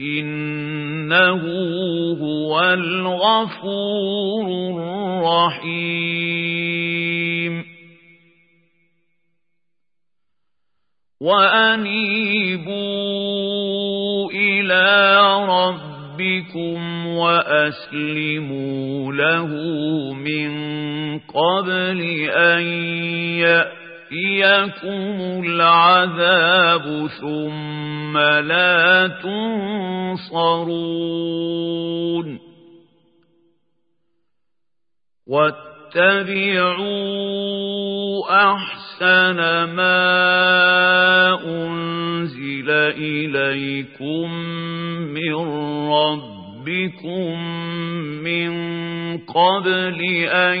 إنه هو الغفور الرحيم وأنيبوا إلى ربكم وأسلموا له من قبل أن يأتيكم العذاب ثم لا تنصرون واتبعوا أحسن ما أنزل إليكم من ربكم من قبل أن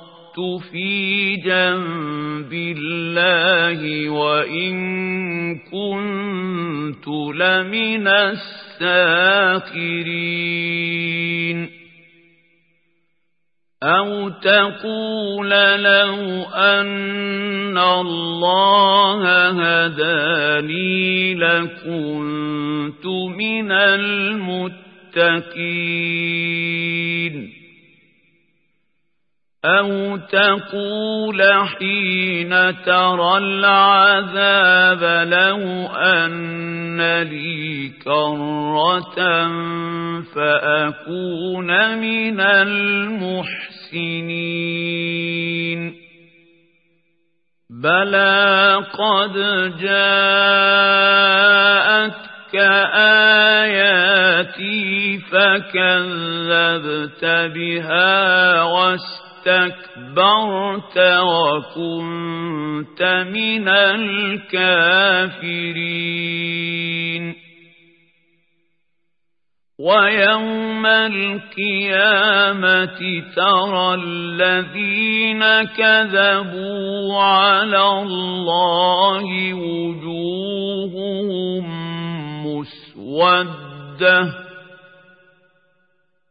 فرطت في جنب الله وإن كنت لمن الساخرين أو تقول لو أن الله هداني لكنت من المتقين أو تقول حين ترى العذاب لو أن لي كرة فأكون من المحسنين بلى قد جاءتك آياتي فكذبت بها واستكبرت اسْتَكْبَرْتَ وَكُنْتَ مِنَ الْكَافِرِينَ. وَيَوْمَ الْقِيَامَةِ تَرَى الَّذِينَ كَذَبُوا عَلَى اللَّهِ وُجُوهُهُم مُّسْوَدَّةٌ.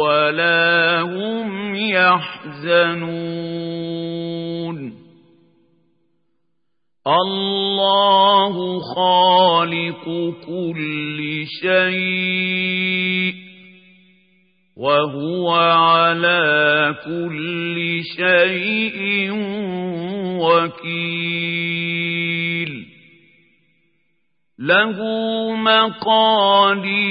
ولا هم يحزنون. الله خالق كل شيء وهو على كل شيء وكيل. له مقاليد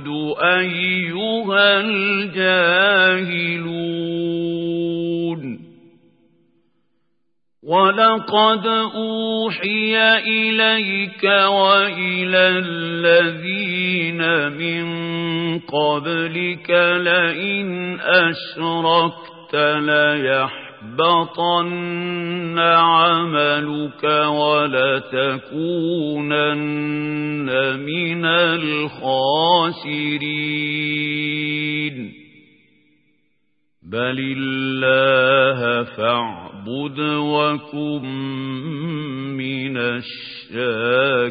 أعبد أيها الجاهلون. ولقد أوحي إليك وإلى الذين من قبلك لئن أشركت ليحبطن عملك ولتكونن من الخاسرين بل الله فاعبد وكن من الشاكرين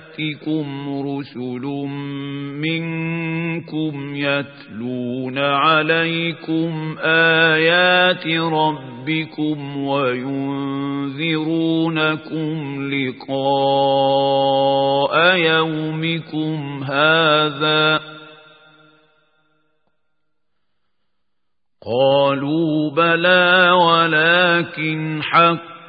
يأتكم رسل منكم يتلون عليكم آيات ربكم وينذرونكم لقاء يومكم هذا قالوا بلى ولكن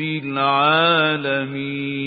العالمين